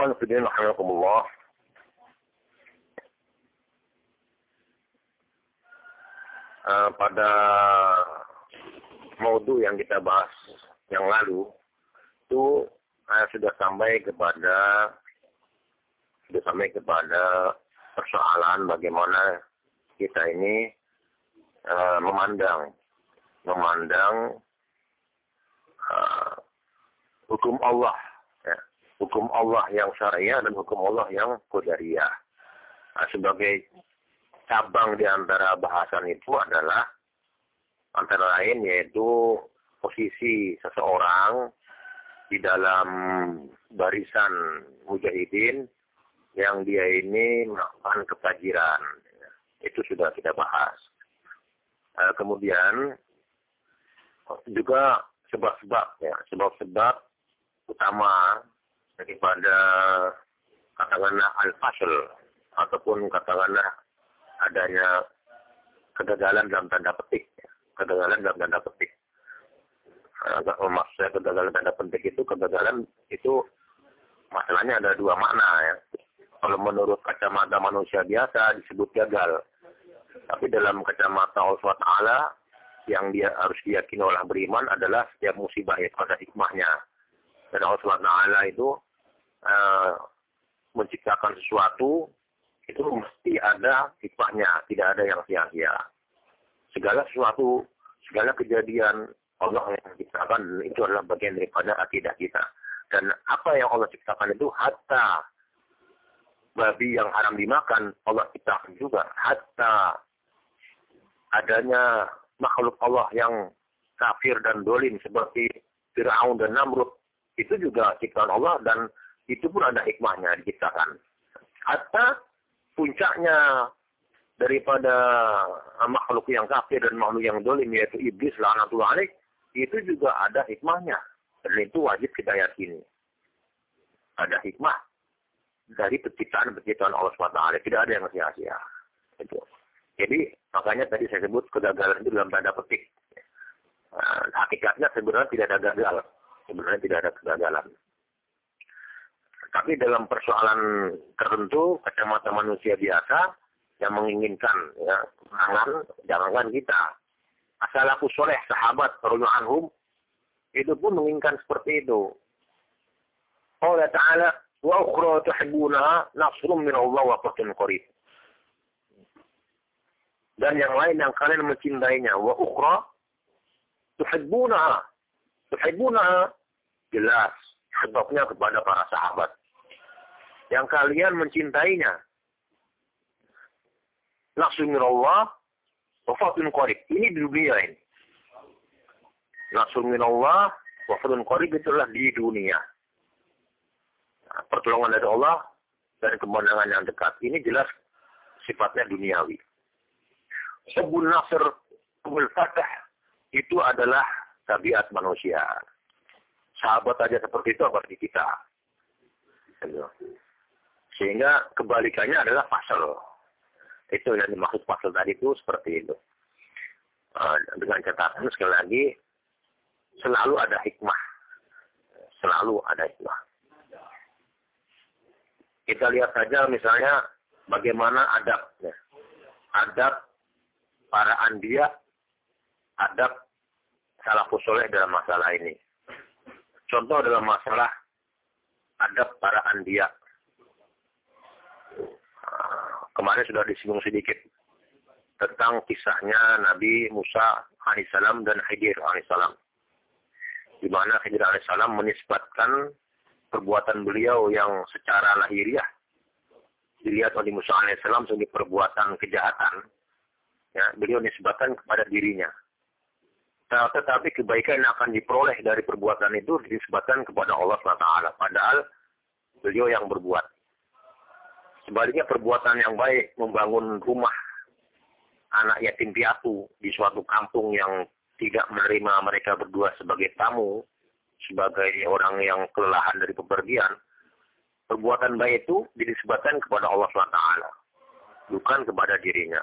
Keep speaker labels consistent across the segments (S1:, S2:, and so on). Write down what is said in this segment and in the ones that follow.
S1: Ikhwan Fidin. Uh, pada modul yang kita bahas yang lalu, itu saya sudah sampai kepada sudah sampai kepada persoalan bagaimana kita ini uh, memandang memandang uh, hukum Allah hukum Allah yang syariah dan hukum Allah yang qadariyah. Nah, sebagai cabang di antara bahasan itu adalah antara lain yaitu posisi seseorang di dalam barisan mujahidin yang dia ini melakukan kefajiran. Itu sudah kita bahas. Uh, kemudian juga sebab-sebab ya, sebab-sebab utama daripada katakanlah al-fasl ataupun katakanlah adanya kegagalan dalam tanda petik. Kegagalan dalam tanda petik. Uh, maksud saya kegagalan tanda petik itu kegagalan itu masalahnya ada dua makna ya. Kalau menurut kacamata manusia biasa disebut gagal. Tapi dalam kacamata Allah SWT yang dia harus diyakini oleh beriman adalah setiap musibah itu ada hikmahnya. Dan Allah SWT itu uh, menciptakan sesuatu itu mesti ada hikmahnya, tidak ada yang sia-sia. Segala sesuatu, segala kejadian Allah yang ciptakan itu adalah bagian daripada akidah kita. Dan apa yang Allah ciptakan itu hatta babi yang haram dimakan Allah ciptakan juga. Hatta adanya makhluk Allah yang kafir dan dolim seperti Fir'aun dan Namrud itu juga ciptaan Allah dan itu pun ada hikmahnya diciptakan. Hatta puncaknya daripada makhluk yang kafir dan makhluk yang dolim yaitu iblis laknatullah alaih itu juga ada hikmahnya dan itu wajib kita yakini. Ada hikmah dari penciptaan-penciptaan Allah SWT. Tidak ada yang sia-sia. Jadi makanya tadi saya sebut kegagalan itu dalam tanda petik. Nah, hakikatnya sebenarnya tidak ada gagal. Sebenarnya tidak ada kegagalan. Tapi dalam persoalan tertentu, kacamata manusia biasa yang menginginkan ya, jangan jangankan kita. Asal aku soleh, sahabat, anhum, itu pun menginginkan seperti itu. Allah Ta'ala, wa ukhra tuhibbunaha nasrum min Allah wa fatun qarib. Dan yang lain yang kalian mencintainya, wa ukhra tuhibbunaha. Tuhibbunaha jelas sebabnya kepada para sahabat yang kalian mencintainya. Langsung Allah, wafatun qarib. Ini di dunia ini. Langsung Allah, wafatun qarib itulah di dunia. Nah, pertolongan dari Allah dan kemenangan yang dekat. Ini jelas sifatnya duniawi. Sebul nasr, sebul fatah, itu adalah tabiat manusia. Sahabat aja seperti itu apalagi kita. Sehingga kebalikannya adalah pasal. Itu yang dimaksud pasal tadi itu seperti itu. Uh, dengan catatan sekali lagi, selalu ada hikmah. Selalu ada hikmah. Kita lihat saja misalnya bagaimana adab. Ya. Adab para anbiya, adab salafus soleh dalam masalah ini. Contoh dalam masalah adab para anbiya kemarin sudah disinggung sedikit tentang kisahnya Nabi Musa alaihissalam dan Khidir alaihissalam. Di mana Khidir alaihissalam menisbatkan perbuatan beliau yang secara lahiriah dilihat oleh Musa alaihissalam sebagai perbuatan kejahatan. Ya, beliau nisbatkan kepada dirinya. Tetapi kebaikan yang akan diperoleh dari perbuatan itu disebutkan kepada Allah SWT. Padahal beliau yang berbuat. Sebaliknya perbuatan yang baik membangun rumah anak yatim piatu di suatu kampung yang tidak menerima mereka berdua sebagai tamu, sebagai orang yang kelelahan dari pepergian, perbuatan baik itu disebutkan kepada Allah SWT, bukan kepada dirinya.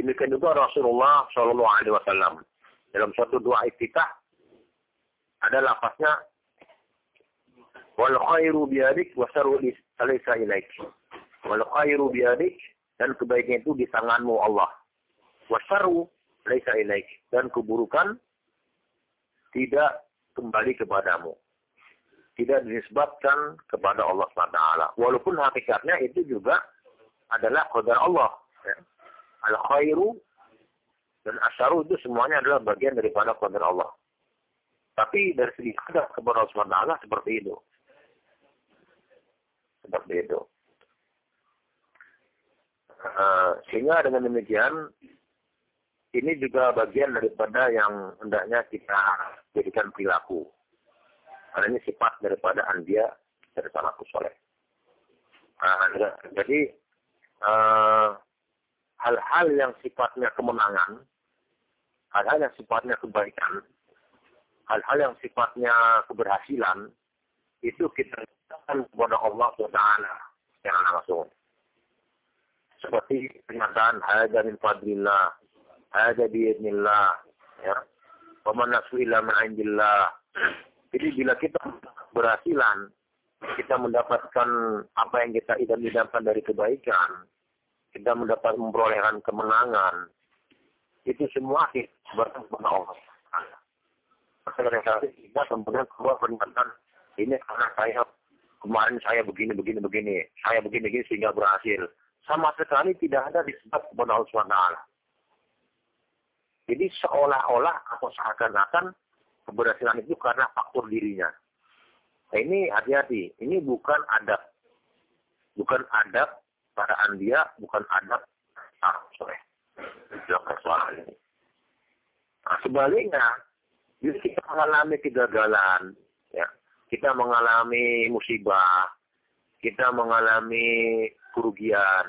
S1: Demikian juga Rasulullah Shallallahu Alaihi Wasallam dalam suatu doa iftitah ada lafaznya Wal khairu biadik wa syarru laysa ilaik. Wal khairu biadik dan kebaikan itu di tanganmu Allah. Wa syarru laysa ilaik dan keburukan tidak kembali kepadamu. Tidak disebabkan kepada Allah SWT. Walaupun hakikatnya itu juga adalah qadar Allah. Ya. Al-khairu dan asyaru itu semuanya adalah bagian daripada qadar Allah. Tapi dari segi kepada Allah SWT seperti itu. Seperti itu. Uh, sehingga dengan demikian ini juga bagian daripada yang hendaknya kita jadikan perilaku. Karena ini sifat daripada andia dari salafus soleh. Nah, jadi eh, hal-hal uh, yang sifatnya kemenangan, hal-hal yang sifatnya kebaikan, hal-hal yang sifatnya keberhasilan, itu kita katakan kepada Allah SWT yang langsung. Seperti pernyataan hadza min fadlillah ada biidnillah ya. Wa illa ma'indillah jadi bila kita berhasilan kita mendapatkan apa yang kita idam-idamkan dari kebaikan kita mendapat memperolehkan kemenangan itu semua berkat kepada Allah Sekarang kita kemudian keluar pernyataan ini karena saya kemarin saya begini begini begini saya begini begini sehingga berhasil sama sekali tidak ada disebut kepada Allah SWT jadi seolah-olah atau seakan-akan keberhasilan itu karena faktor dirinya. Nah, ini hati-hati. Ini bukan adab. Bukan adab para andia, bukan adab ah, sorry. ini. Nah, sebaliknya, jika kita mengalami kegagalan, ya, kita mengalami musibah, kita mengalami kerugian,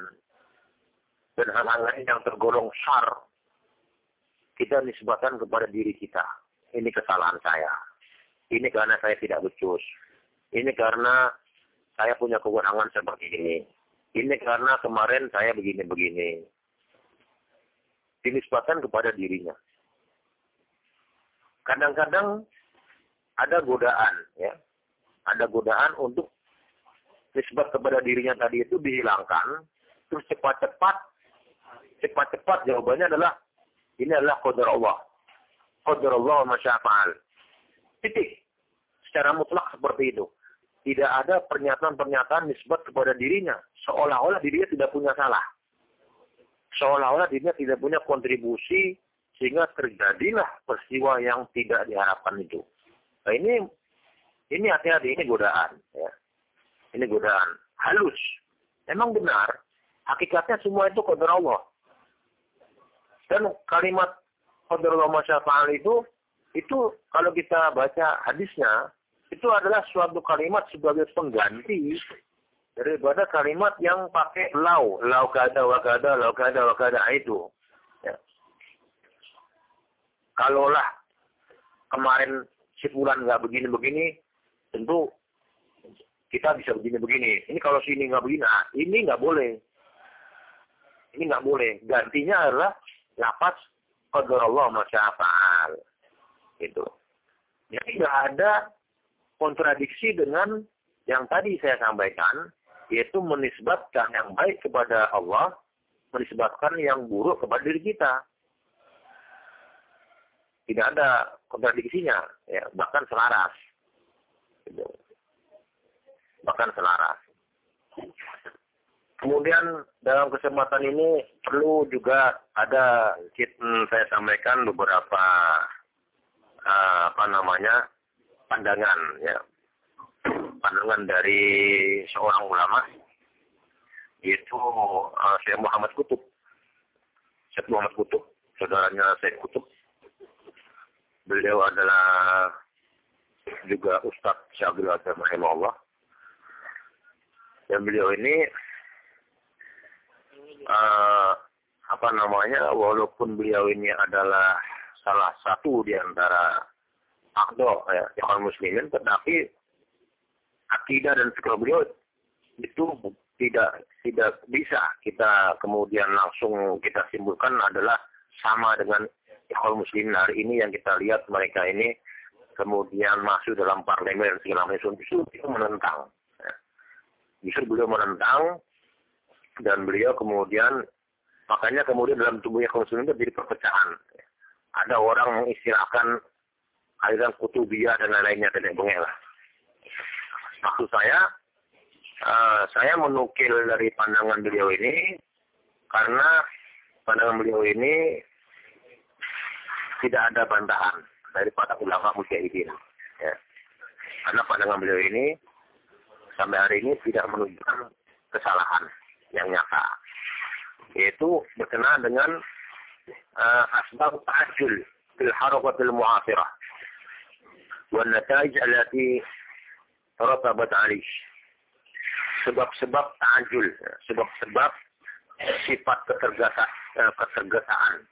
S1: dan hal-hal lain yang tergolong syar kita nisbahkan kepada diri kita. Ini kesalahan saya. Ini karena saya tidak becus. Ini karena saya punya kewenangan seperti ini. Ini karena kemarin saya begini-begini. Dinisbahkan kepada dirinya. Kadang-kadang ada godaan, ya. Ada godaan untuk nisbat kepada dirinya tadi itu dihilangkan, terus cepat-cepat, cepat-cepat jawabannya adalah ini adalah qadar Allah. Qadar Allah masyafa'al. Titik. Secara mutlak seperti itu. Tidak ada pernyataan-pernyataan nisbat kepada dirinya. Seolah-olah dirinya tidak punya salah. Seolah-olah dirinya tidak punya kontribusi sehingga terjadilah peristiwa yang tidak diharapkan itu. Nah ini ini hati-hati, ini godaan. Ya. Ini godaan. Halus. Memang benar. Hakikatnya semua itu kodar Allah. Dan kalimat Qadarullah masyafa'al itu, itu kalau kita baca hadisnya, itu adalah suatu kalimat sebagai pengganti daripada kalimat yang pakai lau, lau kada wa kada, lau kada wa kada itu. Ya. Kalaulah kemarin si nggak begini-begini, tentu kita bisa begini-begini. Ini kalau sini nggak begini, nah, ini nggak boleh. Ini nggak boleh. Gantinya adalah lapas Allah masyafa'al. Itu. Jadi tidak ada kontradiksi dengan yang tadi saya sampaikan, yaitu menisbatkan yang baik kepada Allah, menisbatkan yang buruk kepada diri kita. Tidak ada kontradiksinya, ya, bahkan selaras. Gitu. Bahkan selaras. Kemudian dalam kesempatan ini perlu juga ada hmm, saya sampaikan beberapa uh, apa namanya pandangan ya. Pandangan dari seorang ulama yaitu uh, Syekh Muhammad Kutub. Syekh Muhammad Kutub saudaranya Syekh Kutub. Beliau adalah juga Ustadz Syabdul Azhar Allah dan beliau ini uh, apa namanya walaupun beliau ini adalah salah satu di antara akdo ya ikhwan muslimin tetapi akidah dan fikih beliau itu tidak tidak bisa kita kemudian langsung kita simpulkan adalah sama dengan ikhwan muslimin hari ini yang kita lihat mereka ini kemudian masuk dalam parlemen segala macam beliau menentang. Justru beliau menentang dan beliau kemudian makanya kemudian dalam tubuhnya kaum muslimin itu jadi perpecahan. Ada orang mengistilahkan aliran kutubiyah dan lain-lainnya dan lah. Maksud saya, uh, saya menukil dari pandangan beliau ini karena pandangan beliau ini tidak ada bantahan daripada ulama mujahidin. Ya. Karena pandangan beliau ini sampai hari ini tidak menunjukkan kesalahan yang nyata. Yaitu berkenaan dengan uh, asbab ta'ajul fil harakatil mu'asirah. Wa nataij alati ratabat alih. Sebab-sebab ta'ajul. Sebab-sebab sifat ketergesa, uh, ketergesaan.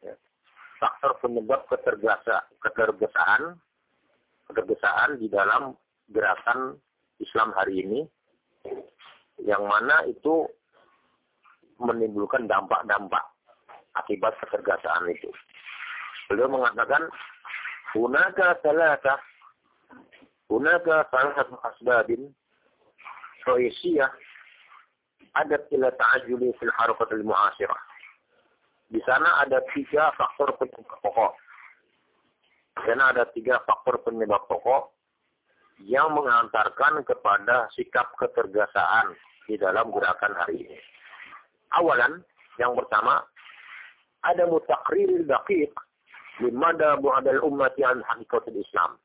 S1: Faktor penyebab ketergesa, ketergesaan ketergesaan di dalam gerakan Islam hari ini yang mana itu menimbulkan dampak-dampak akibat ketergesaan itu. Beliau mengatakan, Hunaka salata, hunaka salah satu asbabin, soisiyah, adat ila ta'ajuli fil harakatil mu'asirah. Di sana ada tiga faktor penyebab pokok. Di sana ada tiga faktor penyebab pokok yang mengantarkan kepada sikap ketergesaan di dalam gerakan hari ini. Awalan, yang pertama, ada mutakriril daqiq limada bu'adal ummati an hakikatul Islam.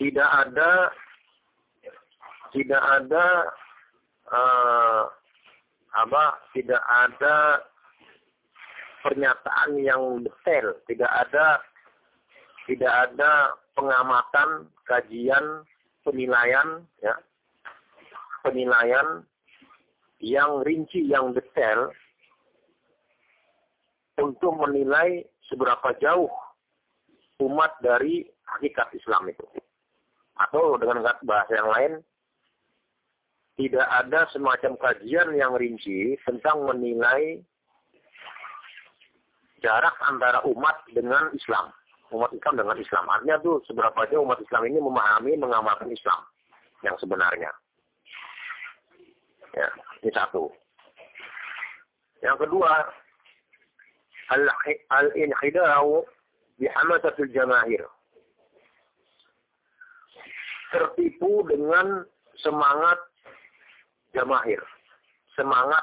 S1: Tidak ada tidak ada uh, apa tidak ada pernyataan yang detail, tidak ada tidak ada pengamatan, kajian, penilaian, ya, penilaian yang rinci, yang detail untuk menilai seberapa jauh umat dari hakikat Islam itu. Atau dengan bahasa yang lain, tidak ada semacam kajian yang rinci tentang menilai jarak antara umat dengan Islam. Umat Islam dengan Islam. Artinya tuh seberapa jauh umat Islam ini memahami, mengamalkan Islam yang sebenarnya. Ya, ini satu. Yang kedua, al-inhidau bihamasatul jamahir. Tertipu dengan semangat jamahir. Semangat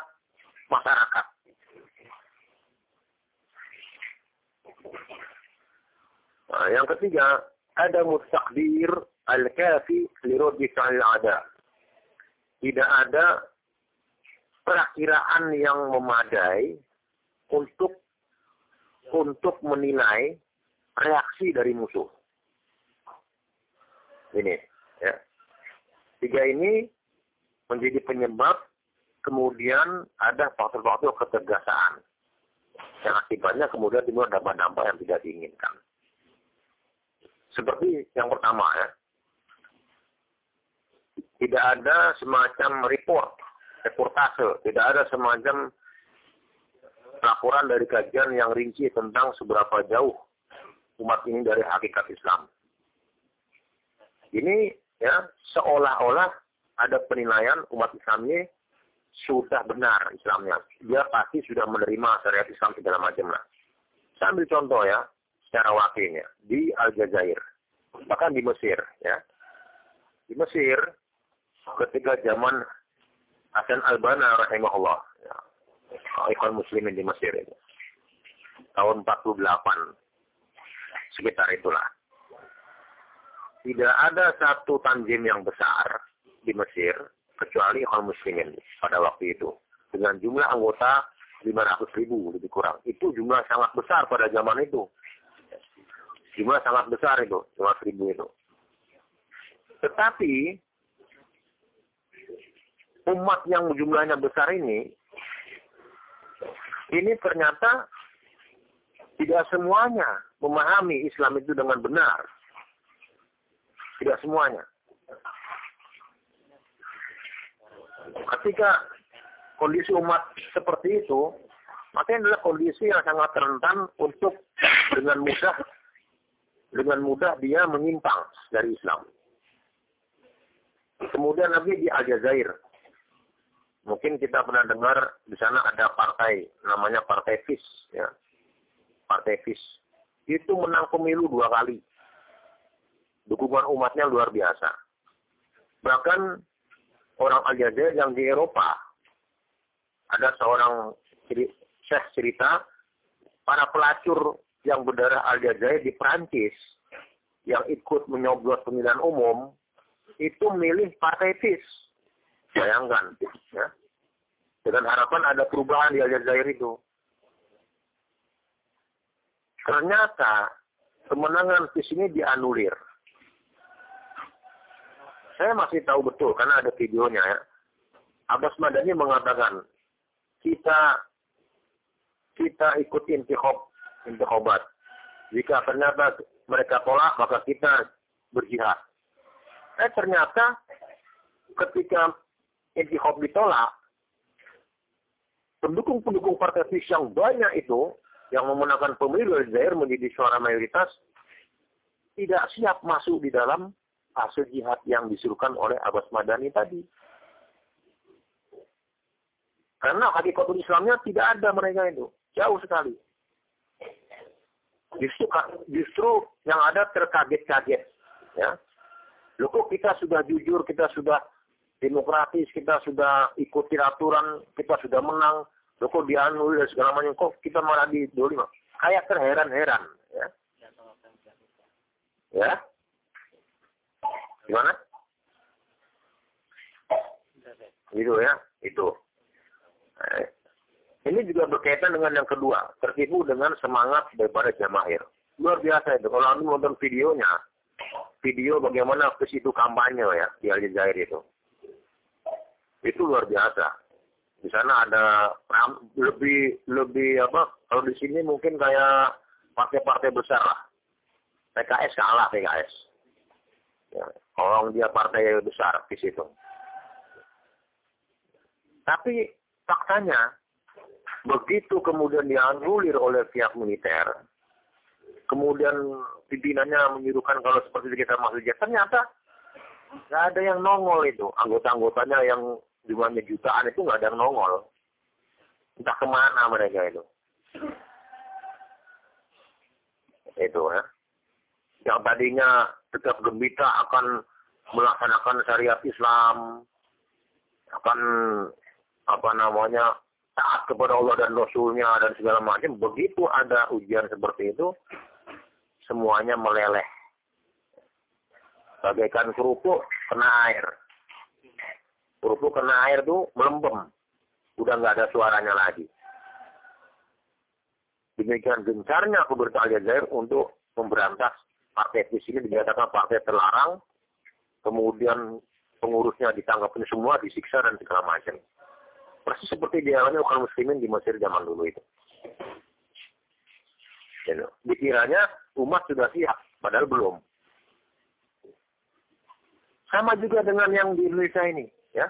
S1: masyarakat Nah, yang ketiga, ada mustakdir al-kafi lirudi fa'il ada. Tidak ada perakiraan yang memadai untuk untuk menilai reaksi dari musuh. Ini, ya. Tiga ini menjadi penyebab kemudian ada faktor-faktor ketegasan yang akibatnya kemudian timbul dampak-dampak yang tidak diinginkan. Seperti yang pertama ya, tidak ada semacam report, reportase, tidak ada semacam laporan dari kajian yang rinci tentang seberapa jauh umat ini dari hakikat Islam. Ini ya seolah-olah ada penilaian umat Islam ini sudah benar Islamnya. Dia pasti sudah menerima syariat Islam segala macam lah. Saya ambil contoh ya, secara wakilnya di Aljazair, bahkan di Mesir ya. Di Mesir ketika zaman Hasan Albana rahimahullah, ya, ikon muslimin di Mesir itu. Tahun 48 sekitar itulah. Tidak ada satu tanjim yang besar di Mesir kecuali kaum muslimin pada waktu itu dengan jumlah anggota 500 ribu lebih kurang itu jumlah sangat besar pada zaman itu jumlah sangat besar itu 500 ribu itu. Tetapi umat yang jumlahnya besar ini ini ternyata tidak semuanya memahami Islam itu dengan benar. Tidak semuanya. Ketika kondisi umat seperti itu, maka adalah kondisi yang sangat rentan untuk dengan mudah dengan mudah dia menyimpang dari Islam. Kemudian Nabi di Aljazair. Mungkin kita pernah dengar di sana ada partai namanya Partai FIS ya. Partai FIS. Itu menang pemilu dua kali. Dukungan umatnya luar biasa. Bahkan orang Aljazair yang di Eropa ada seorang syekh cerita para pelacur yang berdarah Aljazair di Prancis yang ikut menyoblos pemilihan umum itu milih partai FIS. Bayangkan, ya. Dengan harapan ada perubahan di Aljazair itu. Ternyata kemenangan FIS ini dianulir. Saya masih tahu betul karena ada videonya ya. Abbas Madani mengatakan kita kita ikut intikhob intikhobat. Jika ternyata mereka tolak maka kita berjihad. Eh ternyata ketika intikhob ditolak, pendukung-pendukung partai FIS yang banyak itu yang memenangkan pemilu Zaire menjadi suara mayoritas tidak siap masuk di dalam hasil jihad yang disuruhkan oleh Abbas Madani tadi. Karena hakikatul Islamnya tidak ada mereka itu. Jauh sekali. Justru, justru yang ada terkaget-kaget. Ya. Loh kok kita sudah jujur, kita sudah demokratis, kita sudah ikuti aturan, kita sudah menang. Loh kok dianulir dan segala macam. Kok kita malah di dulu Kayak terheran-heran. Ya. ya. Gimana? Itu ya, itu. Eh, ini juga berkaitan dengan yang kedua, tertipu dengan semangat daripada jamaahir. Luar biasa itu. Kalau anda nonton videonya, video bagaimana ke situ kampanye ya di Aljazair itu. Itu luar biasa. Di sana ada lebih lebih apa? Kalau di sini mungkin kayak partai-partai besar lah. PKS kalah PKS. Ya, orang dia partai besar di situ. Tapi faktanya, begitu kemudian dianulir oleh pihak militer, kemudian pimpinannya menyuruhkan kalau seperti kita masuk jet, ternyata nggak ada yang nongol itu. Anggota-anggotanya yang jumlahnya jutaan itu nggak ada yang nongol. Entah ke mana mereka itu. Itu ya. Yang tadinya tetap gembira akan melaksanakan syariat Islam, akan apa namanya taat kepada Allah dan Rasulnya dan segala macam. Begitu ada ujian seperti itu, semuanya meleleh. Bagaikan kerupuk kena air. Kerupuk kena air tuh melembem. Udah nggak ada suaranya lagi. Demikian gencarnya kebertaan Aljazair untuk memberantas partai di sini dinyatakan partai terlarang, kemudian pengurusnya ditangkap semua, disiksa dan segala macam. Persis seperti dialami kaum muslimin di Mesir zaman dulu itu. Dan dikiranya umat sudah siap, padahal belum. Sama juga dengan yang di Indonesia ini, ya.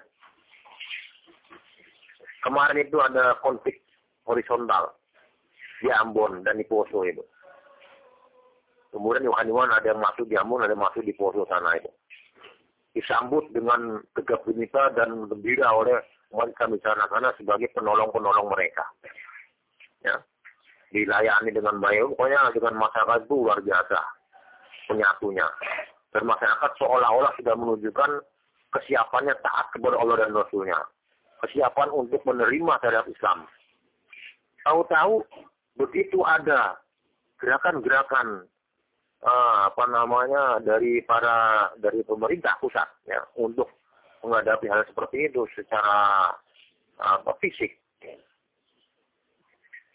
S1: Kemarin itu ada konflik horizontal di Ambon dan di Poso itu. Kemudian di Iwan ada yang masuk di Ambon, ada yang masuk di Poso sana itu. Disambut dengan tegap gembira dan gembira oleh umat kami sana sebagai penolong-penolong mereka. Ya. Dilayani dengan baik, pokoknya dengan masyarakat itu luar biasa penyatunya. Dan masyarakat seolah-olah sudah menunjukkan kesiapannya taat kepada Allah dan Rasulnya. Kesiapan untuk menerima syariat Islam. Tahu-tahu begitu ada gerakan-gerakan uh, apa namanya dari para dari pemerintah pusat ya untuk menghadapi hal seperti itu secara apa fisik.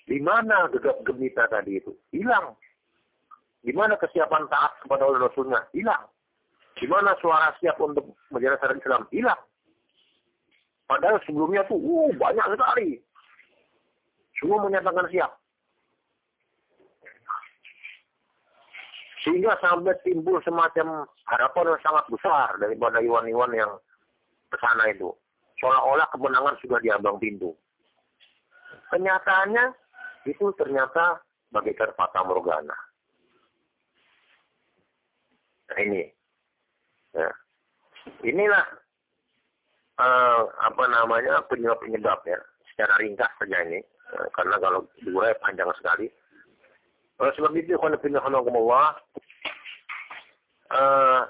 S1: Di mana gegap gemita tadi itu? Hilang. Di mana kesiapan taat kepada Allah Rasulnya? Hilang. Di mana suara siap untuk menjadi Islam? Hilang. Padahal sebelumnya tuh, uh, banyak sekali. Semua menyatakan siap. Sehingga sampai timbul semacam harapan yang sangat besar daripada iwan-iwan yang ke sana itu. Seolah-olah kemenangan sudah diambang pintu. Kenyataannya itu ternyata bagaikan fata morgana. Nah ini. Ya. Inilah uh, apa namanya penyebab-penyebab ya. Secara ringkas saja ini. Uh, karena kalau diurai panjang sekali. Oleh sebab itu, Allah, uh,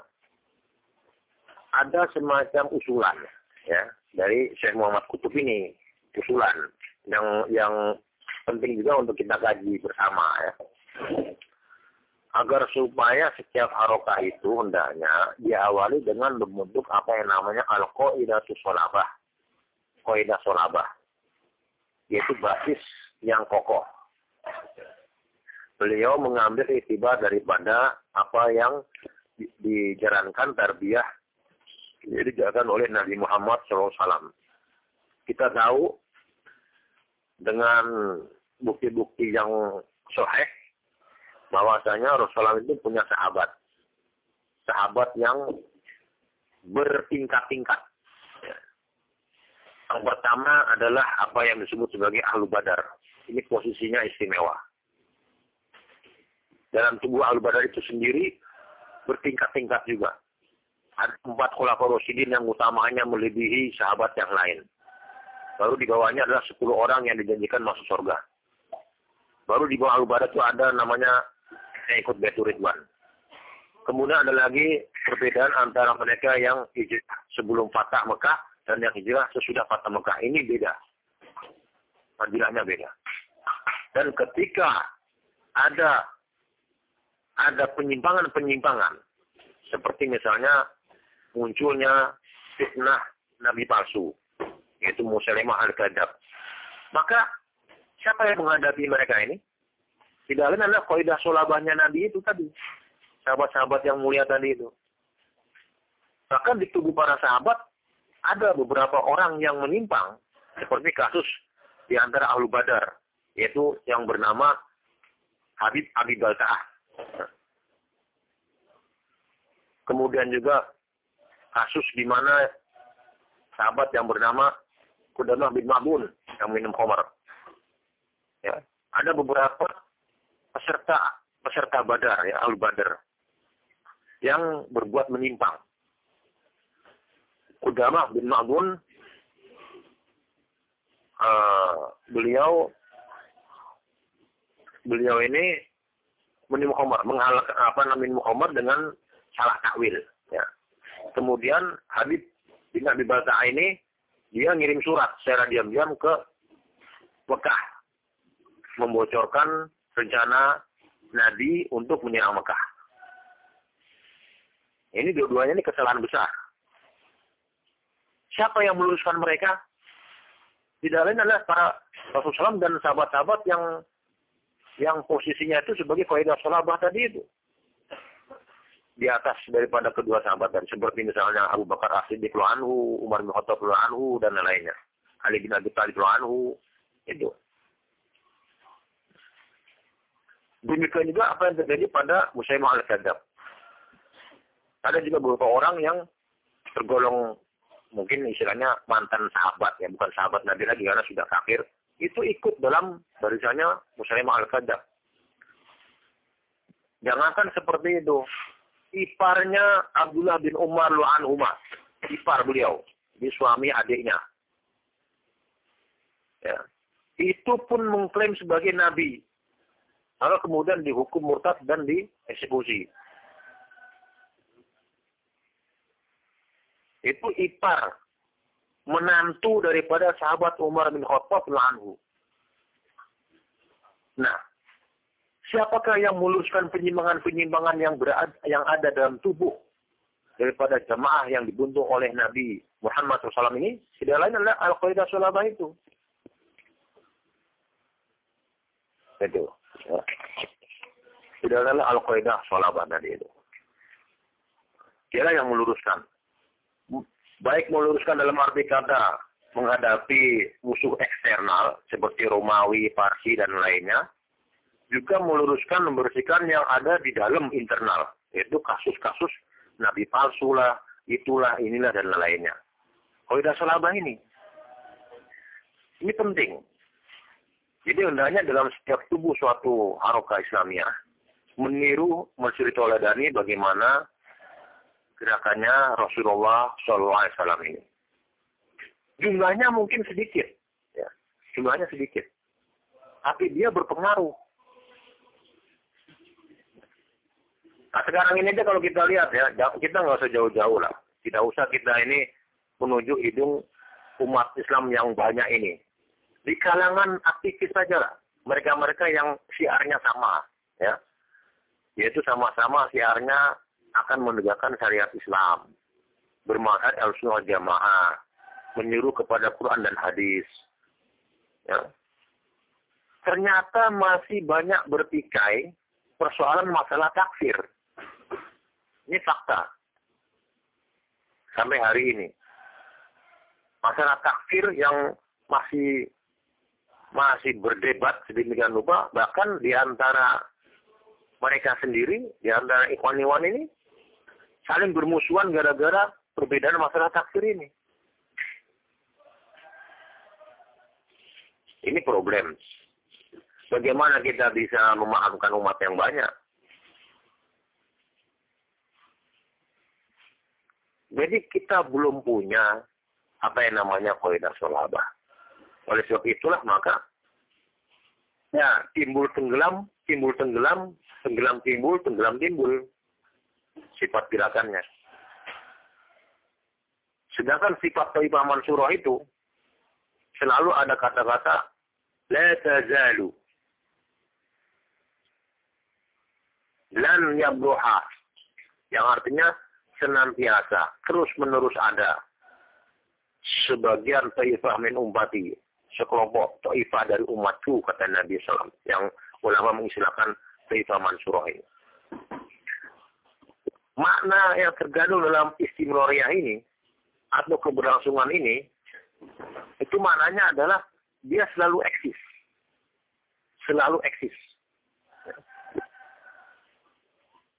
S1: ada semacam usulan ya dari Syekh Muhammad Kutub ini usulan yang yang penting juga untuk kita kaji bersama ya agar supaya setiap harokah itu hendaknya diawali dengan membentuk apa yang namanya al-qaidatu sholabah. Qaidah sholabah. Yaitu basis yang kokoh. Beliau mengambil itibar daripada apa yang dijalankan tarbiyah yang dijalankan oleh Nabi Muhammad SAW. Kita tahu dengan bukti-bukti yang sahih bahwasanya Rasulullah itu punya sahabat. Sahabat yang bertingkat-tingkat. Yang pertama adalah apa yang disebut sebagai ahlu badar. Ini posisinya istimewa. Dalam tubuh ahlu badar itu sendiri bertingkat-tingkat juga. Ada empat khulafaur rasyidin yang utamanya melebihi sahabat yang lain. Baru di bawahnya adalah sepuluh orang yang dijanjikan masuk surga. Baru di bawah Abu Bakar itu ada namanya ikut Baitur Ridwan. Kemudian ada lagi perbedaan antara mereka yang hijrah sebelum Fatah Mekah dan yang hijrah sesudah Fatah Mekah. Ini beda. Fadilahnya beda. Dan ketika ada ada penyimpangan-penyimpangan seperti misalnya munculnya fitnah nabi palsu yaitu Muslimah al-Kadab. Maka siapa yang menghadapi mereka ini? Tidak lain adalah kaidah solabahnya Nabi itu tadi. Sahabat-sahabat yang mulia tadi itu. Bahkan di tubuh para sahabat, ada beberapa orang yang menyimpang. Seperti kasus di antara Ahlu Badar. Yaitu yang bernama Habib Abi Balta'ah. Kemudian juga kasus di mana sahabat yang bernama Kudamah bin Mabun yang minum khamar. Ya. Ada beberapa peserta peserta Badar ya Al Badar yang berbuat menyimpang. Kudama bin Ma'bun uh, beliau beliau ini minum khamar, mengalahkan apa namanya khamar dengan salah takwil ya. Kemudian Habib bin Abi Balta ini dia ngirim surat secara diam-diam ke Mekah membocorkan rencana Nabi untuk menyerang Mekah. Ini dua-duanya ini kesalahan besar. Siapa yang meluruskan mereka? Tidak lain adalah para Rasulullah SAW dan sahabat-sahabat yang yang posisinya itu sebagai kaidah sahabat tadi itu. Di atas daripada kedua sahabat dan seperti misalnya Abu Bakar As-Siddiq anhu, Umar bin Khattab anhu dan lainnya. Ali bin Abi Thalib anhu itu. Demikian juga apa yang terjadi pada Musaimah al-Kadab. Ada juga beberapa orang yang tergolong mungkin istilahnya mantan sahabat ya, bukan sahabat Nabi lagi karena sudah kafir, itu ikut dalam barisannya Musaimah al-Kadab. Jangankan seperti itu. Iparnya Abdullah bin Umar lu'an Umar. Ipar beliau. Di suami adiknya. Ya. Itu pun mengklaim sebagai Nabi. Lalu kemudian dihukum murtad dan dieksekusi. Itu ipar menantu daripada sahabat Umar bin Khattab lanhu. Nah, siapakah yang meluruskan penyimpangan-penyimpangan yang berada, yang ada dalam tubuh daripada jemaah yang dibunuh oleh Nabi Muhammad SAW ini? Tidak lain adalah Al-Qaeda Sulabah itu. Itu. Tidak adalah Al-Qaeda Salabah tadi itu. Dia yang meluruskan. Baik meluruskan dalam arti kata menghadapi musuh eksternal seperti Romawi, Parsi, dan lainnya. Juga meluruskan, membersihkan yang ada di dalam internal. Yaitu kasus-kasus Nabi palsu lah, itulah, inilah, dan lainnya. Qaeda Salabah ini. Ini penting. Jadi hendaknya dalam setiap tubuh suatu haroka Islamiyah meniru Masyuri Toladani bagaimana gerakannya Rasulullah SAW ini. Jumlahnya mungkin sedikit, ya. jumlahnya sedikit, tapi dia berpengaruh. Nah, sekarang ini aja kalau kita lihat ya, kita nggak usah jauh-jauh lah. Tidak usah kita ini menuju hidung umat Islam yang banyak ini. Di kalangan aktivis saja lah. Mereka-mereka yang siarnya sama. ya Yaitu sama-sama siarnya akan menegakkan syariat Islam. Bermanfaat al-sunnah jamaah. Menyuruh kepada Quran dan hadis. Ya. Ternyata masih banyak bertikai persoalan masalah takfir. Ini fakta. Sampai hari ini. Masalah takfir yang masih masih berdebat sedemikian rupa, bahkan di antara mereka sendiri, di antara ikhwan-ikhwan ini, saling bermusuhan gara-gara perbedaan masalah takfir ini. Ini problem. Bagaimana kita bisa memahamkan umat yang banyak? Jadi kita belum punya apa yang namanya kaidah sholabah. Oleh sebab itulah maka ya timbul tenggelam, timbul tenggelam, tenggelam timbul, tenggelam timbul sifat gerakannya. Sedangkan sifat Taibah Mansurah itu selalu ada kata-kata la tazalu lan yabruha yang artinya senantiasa, terus-menerus ada. Sebagian taifah min umpati, sekelompok taifah dari umatku, kata Nabi SAW, yang ulama mengistilahkan taifah mansurah ini. Makna yang tergandung dalam istimroriyah ini, atau keberlangsungan ini, itu maknanya adalah dia selalu eksis. Selalu eksis.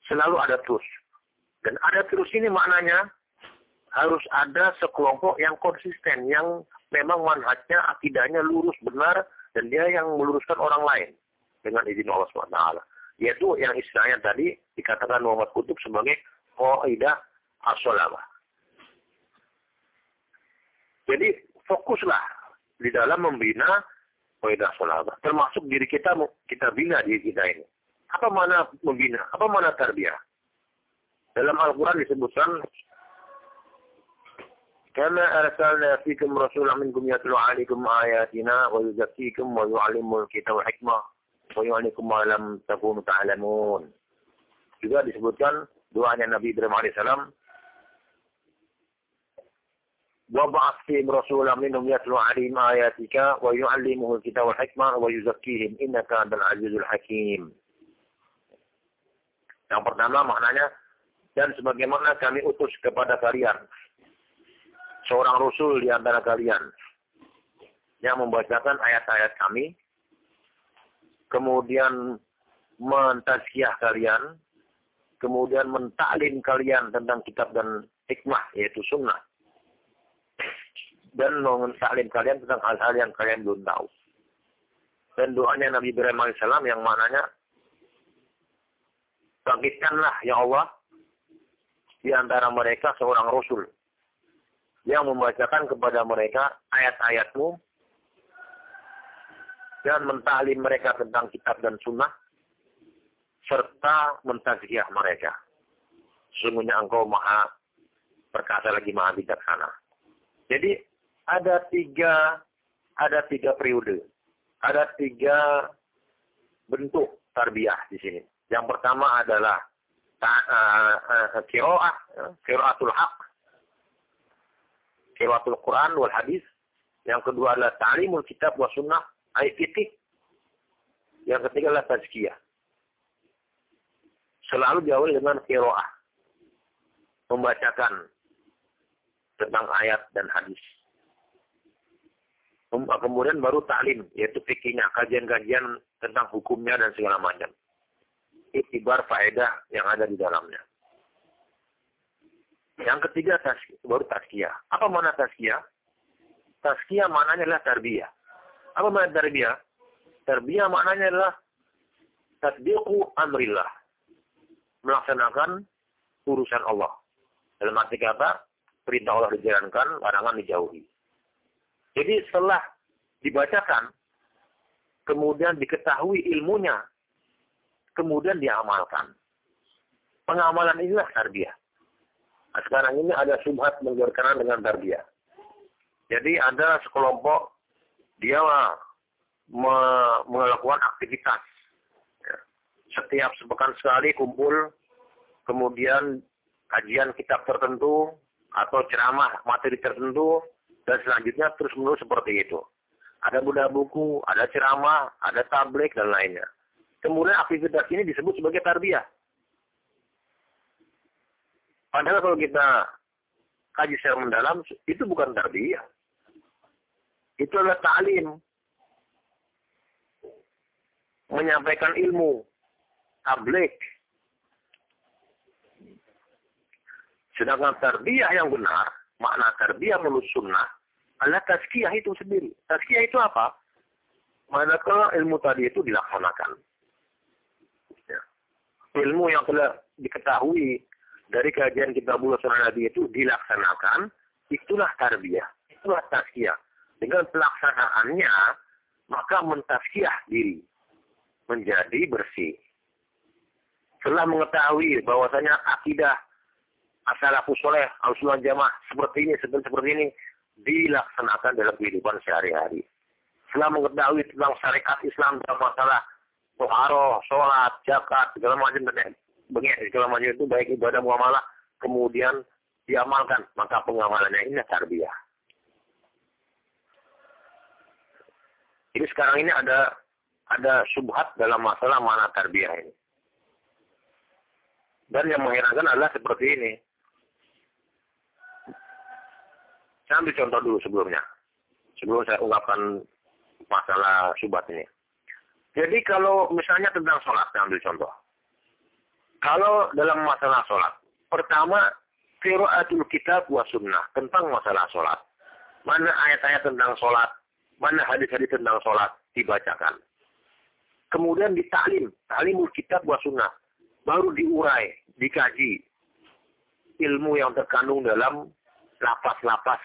S1: Selalu ada terus. Dan ada terus ini maknanya harus ada sekelompok yang konsisten, yang memang manhajnya, akidahnya lurus, benar, dan dia yang meluruskan orang lain dengan izin Allah SWT. Yaitu yang istilahnya tadi dikatakan Muhammad Kutub sebagai Qaidah as Jadi fokuslah di dalam membina Qaidah as Termasuk diri kita, kita bina diri kita ini. Apa mana membina? Apa mana tarbiyah? Dalam Al-Quran disebutkan Kama arsalna fikum rasulan minkum yatlu alaikum ayatina wa yuzakkikum wa yu'allimul kitab hikmah wa yu'allikum ma lam takunu ta'lamun. Juga disebutkan doanya Nabi Ibrahim alaihissalam minhum yatlu alaihim ayatika wa yu'allimuhul kitab wal hikmah wa yuzakkihim innaka antal azizul hakim. Yang pertama maknanya dan sebagaimana kami utus kepada kalian seorang rasul di antara kalian yang membacakan ayat-ayat kami kemudian mentazkiyah kalian kemudian mentaklim kalian tentang kitab dan hikmah yaitu sunnah. Dan mentaklim kalian tentang hal-hal yang kalian belum tahu. Dan doanya Nabi Ibrahim AS yang mananya bangkitkanlah ya Allah di antara mereka seorang rasul yang membacakan kepada mereka ayat-ayatmu dan mentaklim mereka tentang kitab dan sunnah serta mentazkiyah mereka. Sungguhnya engkau maha perkasa lagi maha bijaksana. Jadi ada tiga ada tiga periode, ada tiga bentuk tarbiyah di sini. Yang pertama adalah kiroah, kiroatul haq, kiroatul Quran wal hadis. Yang kedua adalah ta'limul kitab wa sunnah, ayat fikih. Yang ketiga adalah tazkiyah. Selalu diawali dengan kiroah. Membacakan tentang ayat dan hadis. Kemudian baru ta'lim, yaitu fikihnya, kajian-kajian tentang hukumnya dan segala macam itibar faedah yang ada di dalamnya. Yang ketiga baru tazkiyah. Apa mana tazkiyah? Tazkiyah maknanya adalah tarbiyah. Apa mana tarbiyah? Tarbiyah maknanya adalah tasdiqu amrillah. Melaksanakan urusan Allah. Dalam arti kata, perintah Allah dijalankan, larangan dijauhi. Jadi setelah dibacakan, kemudian diketahui ilmunya, kemudian diamalkan. Pengamalan inilah tarbiyah. Nah, sekarang ini ada subhat berkenaan dengan tarbiyah. Jadi ada sekelompok dia me melakukan aktivitas. Ya. Setiap sepekan sekali kumpul, kemudian kajian kitab tertentu atau ceramah materi tertentu dan selanjutnya terus menerus seperti itu. Ada budak buku, ada ceramah, ada tablik dan lainnya. Kemudian aktivitas ini disebut sebagai tarbiyah. Padahal kalau kita kaji secara mendalam, itu bukan tarbiyah. Itu adalah ta'lim. Menyampaikan ilmu. Tablik. Sedangkan tarbiyah yang benar, makna tarbiyah menurut sunnah, adalah tazkiyah itu sendiri. Tazkiyah itu apa? Manakala ilmu tadi itu dilaksanakan. Ilmu yang telah diketahui dari kajian kita bulan sunnah Nabi itu dilaksanakan, itulah tarbiyah, itulah tazkiyah. Dengan pelaksanaannya, maka mentazkiyah diri menjadi bersih. Setelah mengetahui bahwasanya akidah asalafus soleh, al jamaah seperti ini, seperti, seperti ini, dilaksanakan dalam kehidupan sehari-hari. Setelah mengetahui tentang syariat Islam dalam masalah toharoh, sholat, zakat, segala macam dan bengek segala macam itu baik ibadah muamalah, kemudian diamalkan, maka pengamalannya ini tarbiyah. Jadi sekarang ini ada ada subhat dalam masalah mana tarbiyah ini. Dan yang mengherankan adalah seperti ini. Saya ambil contoh dulu sebelumnya. Sebelum saya ungkapkan masalah subat ini. Jadi kalau misalnya tentang sholat, saya ambil contoh. Kalau dalam masalah sholat, pertama, qiraatul kitab wa sunnah, tentang masalah sholat. Mana ayat-ayat tentang sholat, mana hadis-hadis tentang sholat dibacakan. Kemudian ditaklim, taklimul kitab wa sunnah. Baru diurai, dikaji ilmu yang terkandung dalam lapas-lapas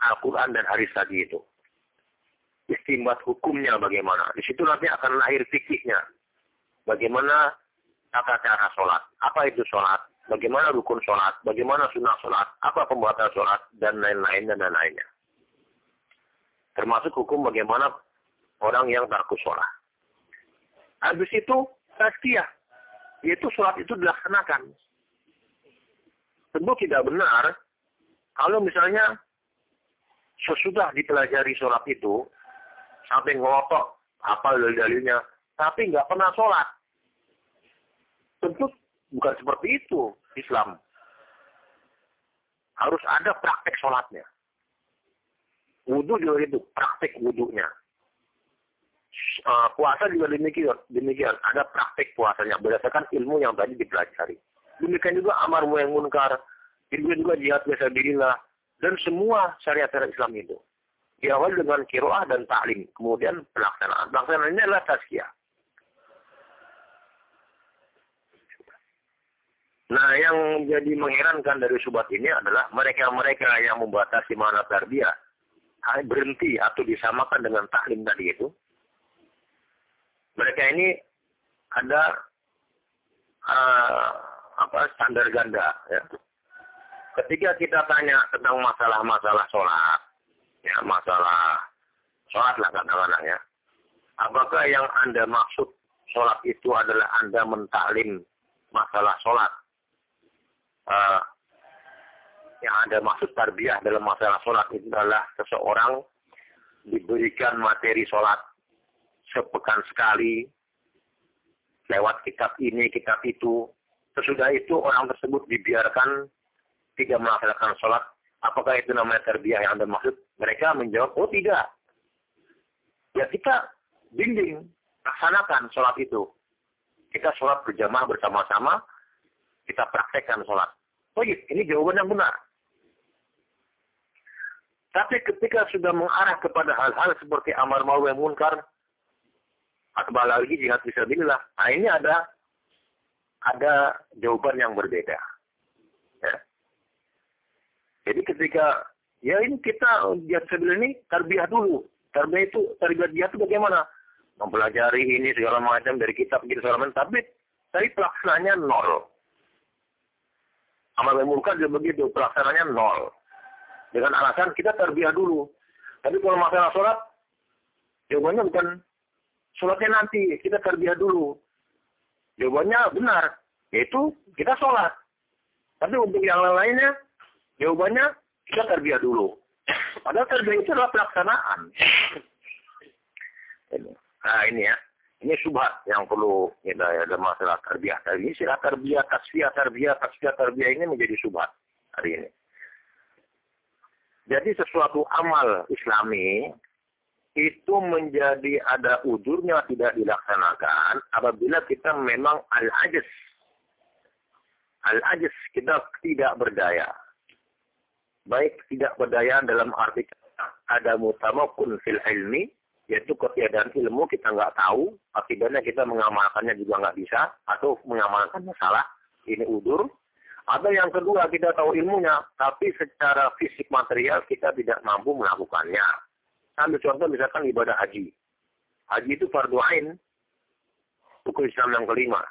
S1: Al-Quran dan hadis tadi itu. Istimbat hukumnya bagaimana. Di situ nanti akan lahir fikihnya. Bagaimana tata cara sholat. Apa itu sholat? Bagaimana rukun sholat? Bagaimana sunnah sholat? Apa pembuatan sholat? Dan lain-lain dan lain-lainnya. Termasuk hukum bagaimana orang yang takut sholat. Habis itu, tazkiyah. Yaitu sholat itu dilaksanakan. Tentu tidak benar kalau misalnya sesudah dipelajari sholat itu, sampai ngelotok apa dalil-dalilnya, tapi nggak pernah sholat. Tentu bukan seperti itu Islam. Harus ada praktek sholatnya. Wudhu juga itu, praktek wudhunya. Uh, puasa juga demikian, demikian. Ada praktek puasanya berdasarkan ilmu yang tadi dipelajari. Demikian juga amar yang munkar, demikian juga jihad biasa dirilah, dan semua syariat-syariat Islam itu. Diawali dengan kiroah dan ta'lim. Kemudian pelaksanaan. Pelaksanaan ini adalah tazkiyah. Nah, yang jadi mengherankan dari subat ini adalah mereka-mereka yang membatasi mana tarbiyah berhenti atau disamakan dengan taklim tadi itu. Mereka ini ada uh, apa standar ganda ya ketika kita tanya tentang masalah-masalah sholat, ya masalah sholat lah katakanlah ya, apakah yang anda maksud sholat itu adalah anda mentaklim masalah sholat? Uh, yang anda maksud tarbiyah dalam masalah sholat itu adalah seseorang diberikan materi sholat sepekan sekali lewat kitab ini, kitab itu. Sesudah itu orang tersebut dibiarkan tidak melaksanakan sholat, apakah itu namanya terbiah yang Anda maksud? Mereka menjawab, oh tidak. Ya kita bimbing, laksanakan sholat itu. Kita sholat berjamaah bersama-sama, kita praktekkan sholat. Oh iya, ini jawaban yang benar. Tapi ketika sudah mengarah kepada hal-hal seperti amar ma'ruf yang munkar, atau lagi jihad bisa billah, nah ini ada ada jawaban yang berbeda. Ya. Jadi ketika ya ini kita jihad sebil ini tarbiyah dulu. Tarbiyah itu tarbiyah itu bagaimana? Mempelajari ini segala macam dari kitab gitu segala macam. Tapi tapi pelaksananya nol. Amal munkar juga begitu, pelaksananya nol. Dengan alasan kita terbiah dulu. Tapi kalau masalah sholat, jawabannya bukan sholatnya nanti, kita terbiah dulu. Jawabannya benar, yaitu kita sholat. Tapi untuk yang lainnya, jawabannya kita terbiah dulu. Padahal terbiah itu adalah pelaksanaan. Nah ini ya, ini subhat yang perlu kita ya, ada masalah terbiah. Ini istilah terbiah, tasfiah, terbiah, tasfiah, terbiah ini menjadi subhat hari ini. Jadi sesuatu amal islami itu menjadi ada ujurnya tidak dilaksanakan apabila kita memang al-ajaz. Al-ajaz kita tidak berdaya. Baik tidak berdaya dalam arti ada mutamakun fil ilmi yaitu ketiadaan ilmu kita nggak tahu, akibatnya kita mengamalkannya juga nggak bisa, atau mengamalkannya salah, ini udur. Ada yang kedua, kita tahu ilmunya, tapi secara fisik material kita tidak mampu melakukannya. Ambil contoh misalkan ibadah haji. Haji itu fardu ain, hukum Islam yang kelima.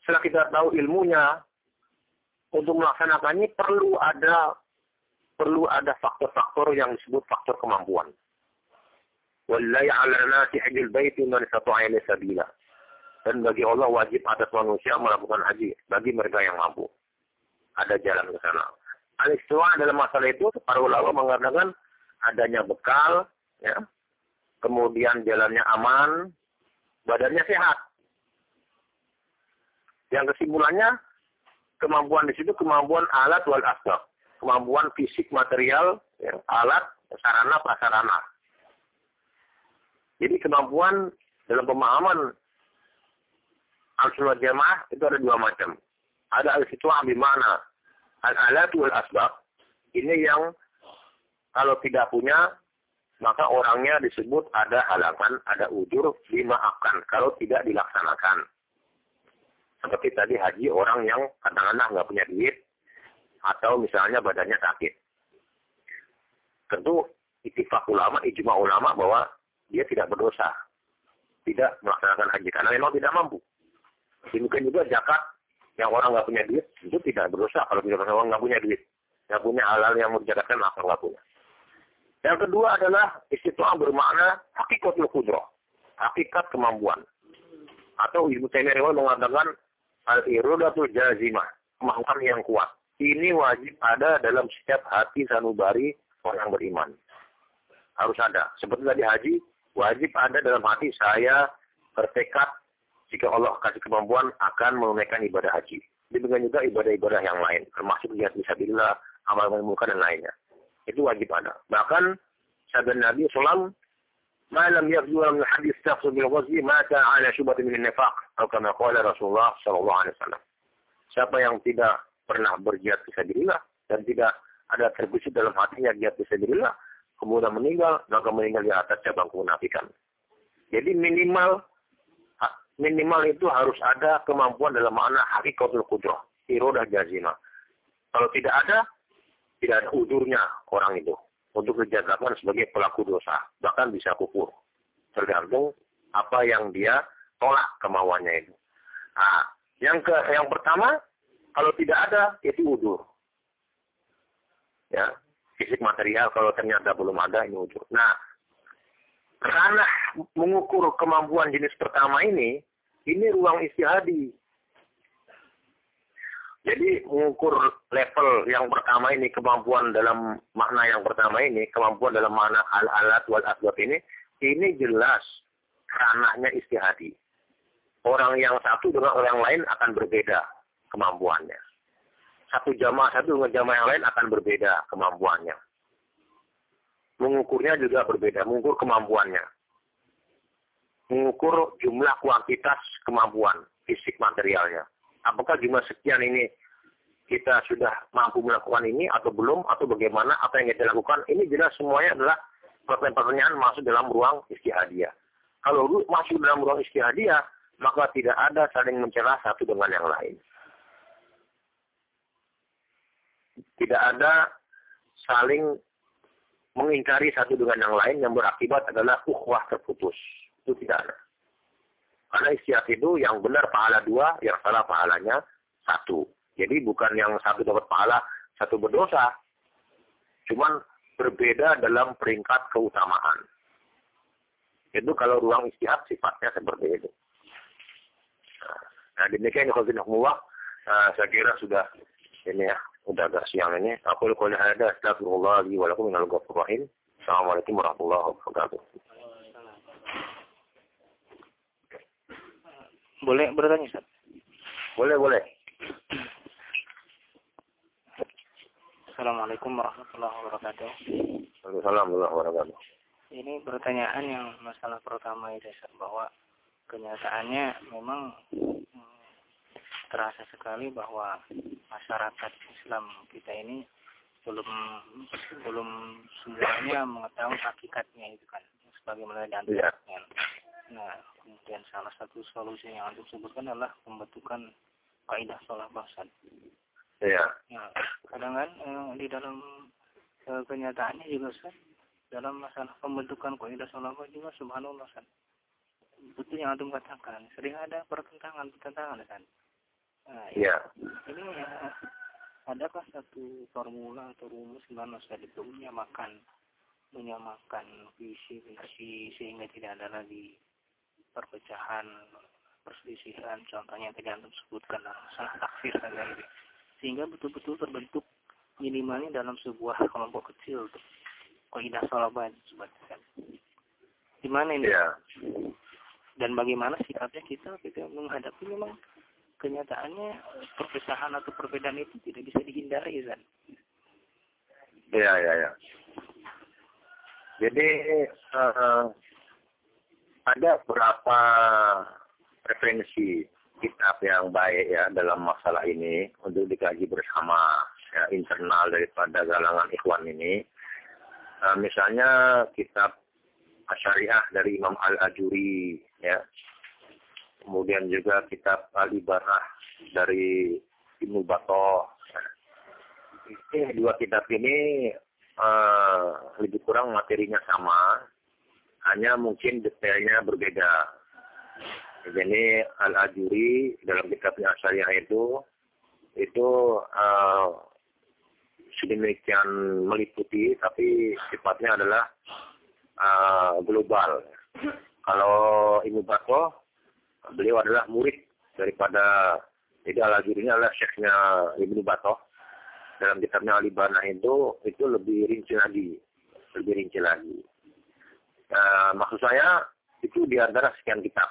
S1: Setelah kita tahu ilmunya, untuk melaksanakannya perlu ada perlu ada faktor-faktor yang disebut faktor kemampuan. Wallahi ala nasi hajjil baiti man istata'a sabila. Dan bagi Allah wajib atas manusia melakukan haji bagi mereka yang mampu. Ada jalan ke sana. Al-istiwa dalam masalah itu para ulama mengatakan adanya bekal, ya, kemudian jalannya aman, badannya sehat. Yang kesimpulannya kemampuan di situ kemampuan alat wal asbab, kemampuan fisik material, ya, alat, sarana, prasarana. Jadi kemampuan dalam pemahaman al-sunnah jamaah itu ada dua macam. Ada al-situah mana al-alat wal asbab. Ini yang kalau tidak punya maka orangnya disebut ada halangan, ada ujur dimaafkan kalau tidak dilaksanakan. Seperti tadi haji orang yang kadang-kadang nggak punya duit atau misalnya badannya sakit. Tentu itifak ulama, ijma ulama bahwa dia tidak berdosa. Tidak melaksanakan haji karena memang tidak mampu. Demikian juga zakat yang orang nggak punya duit itu tidak berdosa kalau tidak orang nggak punya duit. Nggak punya halal yang mau dijakatkan maka nggak punya. Yang kedua adalah istiqomah bermakna hakikatul kudroh. Hakikat kemampuan. Atau Ibu Taimiyah mengatakan al-irodatul jazimah. Kemampuan yang kuat. Ini wajib ada dalam setiap hati sanubari orang beriman. Harus ada. Seperti tadi haji, wajib ada dalam hati saya bertekad jika Allah kasih kemampuan akan menunaikan ibadah haji. Demikian juga ibadah-ibadah yang lain, termasuk jihad bisa amal muka dan lainnya. Itu wajib ada. Bahkan sabda Nabi SAW, malam yafzu min hadis tafsir bil ghazi mata ala syubhat min nifaq atau kama qala Rasulullah sallallahu alaihi wasallam. Siapa yang tidak pernah berjihad fisabilillah dan tidak ada terbesit dalam hatinya jihad fisabilillah, kemudian meninggal, maka meninggal di atas cabang kemunafikan. Jadi minimal minimal itu harus ada kemampuan dalam makna hakikatul kudroh, irodah jazima. Kalau tidak ada, tidak ada ujurnya orang itu untuk dijadikan sebagai pelaku dosa, bahkan bisa kufur. Tergantung apa yang dia tolak kemauannya itu. Nah, yang ke yang pertama, kalau tidak ada, itu udur. Ya, fisik material kalau ternyata belum ada ini wujud. Nah, ranah mengukur kemampuan jenis pertama ini, ini ruang istihadi. Jadi mengukur level yang pertama ini, kemampuan dalam makna yang pertama ini, kemampuan dalam makna al-alat wal ini, ini jelas ranahnya istihadi. Orang yang satu dengan orang lain akan berbeda kemampuannya satu jamaah satu dengan jamaah yang lain akan berbeda kemampuannya. Mengukurnya juga berbeda, mengukur kemampuannya. Mengukur jumlah kuantitas kemampuan fisik materialnya. Apakah jumlah sekian ini kita sudah mampu melakukan ini atau belum atau bagaimana apa yang kita lakukan ini jelas semuanya adalah pertanyaan masuk dalam ruang istihadiah. Kalau masuk dalam ruang istihadiah maka tidak ada saling mencela satu dengan yang lain. tidak ada saling mengingkari satu dengan yang lain yang berakibat adalah ukhuwah terputus. Itu tidak ada. Karena istiadat itu yang benar pahala dua, yang salah pahalanya satu. Jadi bukan yang satu dapat pahala, satu berdosa. Cuman berbeda dalam peringkat keutamaan. Itu kalau ruang istiadat sifatnya seperti itu. Nah, demikian khazinakumullah. Nah, saya kira sudah ini ya, udah agak siang ini. Aku qouli ada astagfirullah li wa lakum minal ghafurur rahim. Assalamualaikum warahmatullahi wabarakatuh.
S2: Boleh bertanya, Ustaz?
S1: Boleh, boleh.
S2: Assalamualaikum warahmatullahi wabarakatuh.
S1: Waalaikumsalam warahmatullahi wabarakatuh.
S2: Ini pertanyaan yang masalah pertama itu, Ustaz, bahwa kenyataannya memang hmm, terasa sekali bahwa masyarakat Islam kita ini belum belum semuanya mengetahui hakikatnya itu kan sebagaimana di antaranya. Nah, kemudian salah satu solusi yang antum sebutkan adalah pembentukan kaidah sholat bahasa.
S1: Iya.
S2: Nah, kadang kan eh, di dalam eh, kenyataannya juga kan dalam masalah pembentukan kaidah sholat juga subhanallah kan. Betul yang antum katakan, sering ada pertentangan pertentangan kan. Nah,
S1: iya.
S2: Ini ya, adakah satu formula atau rumus mana saja itu menyamakan menyamakan visi visi sehingga tidak ada lagi perpecahan perselisihan contohnya yang tadi anda sebutkan dalam masalah takfir dan lain sehingga betul-betul terbentuk minimalnya dalam sebuah kelompok kecil tuh kaidah salaban sebutkan di mana ini
S1: yeah.
S2: dan bagaimana sikapnya kita kita menghadapi memang kenyataannya perpecahan atau perbedaan itu tidak bisa dihindari kan?
S1: Iya iya iya. Jadi uh, ada beberapa referensi kitab yang baik ya dalam masalah ini untuk dikaji bersama ya, internal daripada galangan ikhwan ini. Uh, misalnya kitab Asyariah dari Imam Al-Ajuri ya kemudian juga kitab Ali Barah dari Ibnu Batoh. Ini dua kitab ini uh, lebih kurang materinya sama, hanya mungkin detailnya berbeda. Jadi Al-Ajuri dalam kitabnya Asyariah itu itu uh, sedemikian meliputi, tapi sifatnya adalah uh, global. Kalau Ibnu Batoh beliau adalah murid daripada jadi al ini adalah syekhnya Ibnu Batoh. Dalam kitabnya Alibana itu, itu lebih rinci lagi. Lebih rinci lagi. Uh, maksud saya, itu di antara sekian kitab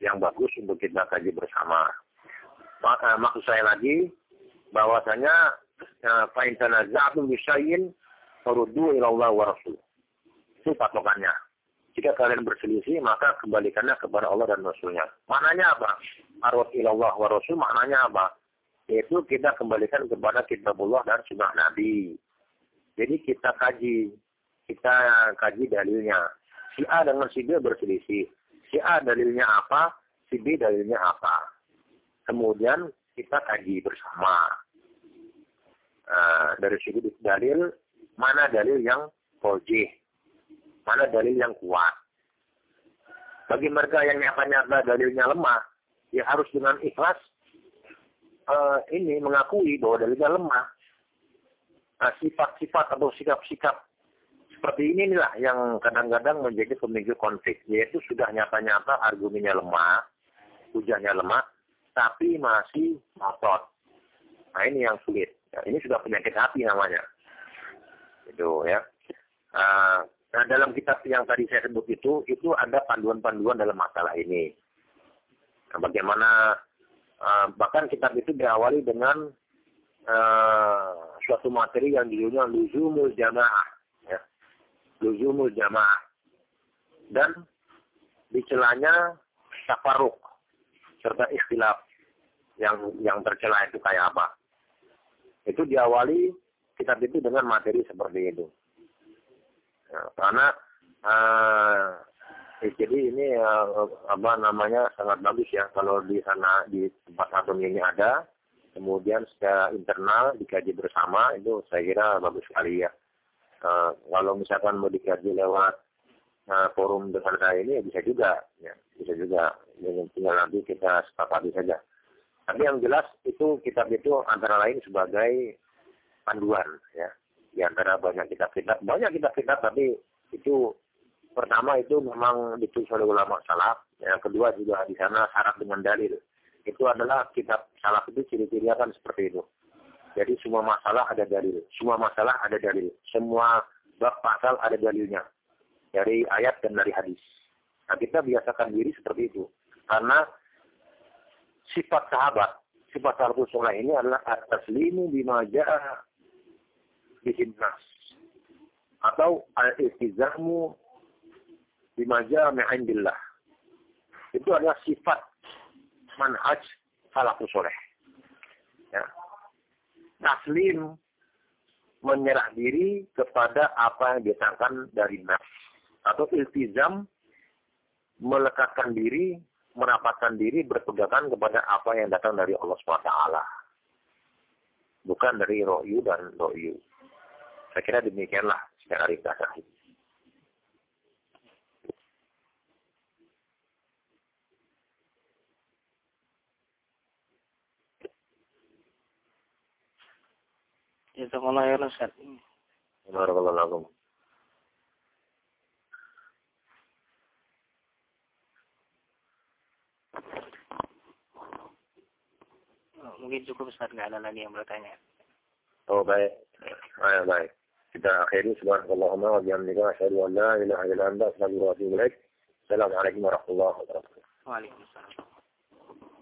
S1: yang bagus untuk kita kaji bersama. Uh, maksud saya lagi, bahwasanya uh, fa'in tanaza'tum bisya'in faruddu ilallah wa rasul. Itu patokannya. Jika kalian berselisih, maka kembalikanlah kepada Allah dan Rasulnya. Maknanya apa? Arwat ilallah wa maknanya apa? Yaitu kita kembalikan kepada kitabullah dan sunnah Nabi. Jadi kita kaji. Kita kaji dalilnya. Si A dengan si B berselisih. Si A dalilnya apa? Si B dalilnya apa? Kemudian kita kaji bersama. Uh, dari segi dalil, mana dalil yang kojih Mana dalil yang kuat. Bagi mereka yang nyata-nyata dalilnya lemah, ya harus dengan ikhlas uh, ini mengakui bahwa dalilnya lemah. Nah, sifat-sifat atau sikap-sikap seperti ini inilah yang kadang-kadang menjadi pemicu konflik, yaitu sudah nyata-nyata argumennya lemah, hujahnya lemah, tapi masih ngotot. Nah ini yang sulit. Ya, ini sudah penyakit hati namanya. Itu ya. Uh, Nah, dalam kitab yang tadi saya sebut itu, itu ada panduan-panduan dalam masalah ini. Nah, bagaimana, uh, bahkan kitab itu diawali dengan uh, suatu materi yang judulnya Luzumul Jamaah. Luzumul Jamaah. Dan di celahnya tafaruk serta ikhtilaf yang yang tercela itu kayak apa. Itu diawali kitab itu dengan materi seperti itu. Ya, karena uh, jadi ini uh, apa namanya sangat bagus ya kalau di sana di tempat atom ini ada kemudian secara internal dikaji bersama itu saya kira bagus sekali ya. Uh, kalau misalkan mau dikaji lewat uh, forum dengan saya ini ya bisa juga, ya bisa juga. Yang tinggal nanti kita sepakati saja. Tapi yang jelas itu kitab itu antara lain sebagai panduan ya. Di antara banyak kitab-kitab, banyak kitab-kitab tapi itu pertama itu memang ditulis oleh ulama salaf, yang kedua juga di sana syarat dengan dalil itu adalah kitab salaf itu ciri-cirinya kan seperti itu. Semua masalah ada dalil, semua masalah ada dalil, semua bab pasal ada dalilnya dari ayat dan dari hadis. Nah kita biasakan diri seperti itu karena sifat sahabat, sifat salafus soleh ini adalah at-taslimu bima ja'a atau al-istizamu bima ja'a mi'indillah. Itu adalah sifat manhaj salafus soleh. Taslim menyerah diri kepada apa yang ditangkan dari nas. Atau iltizam melekatkan diri, merapatkan diri, berpegangan kepada apa yang datang dari Allah SWT. Bukan dari ro'yu dan ro'yu. Saya kira demikianlah secara ringkas.
S2: Jazakallah ya Ustaz.
S1: Barakallahu lakum.
S2: Oh, mungkin cukup Ustaz, nggak ada lagi yang bertanya.
S1: Oh baik, baik, baik. Kita akhiri subhanallahumma wa bihamdika asyhadu an la ilaha illa anta. Assalamualaikum warahmatullahi wabarakatuh.
S2: Waalaikumsalam.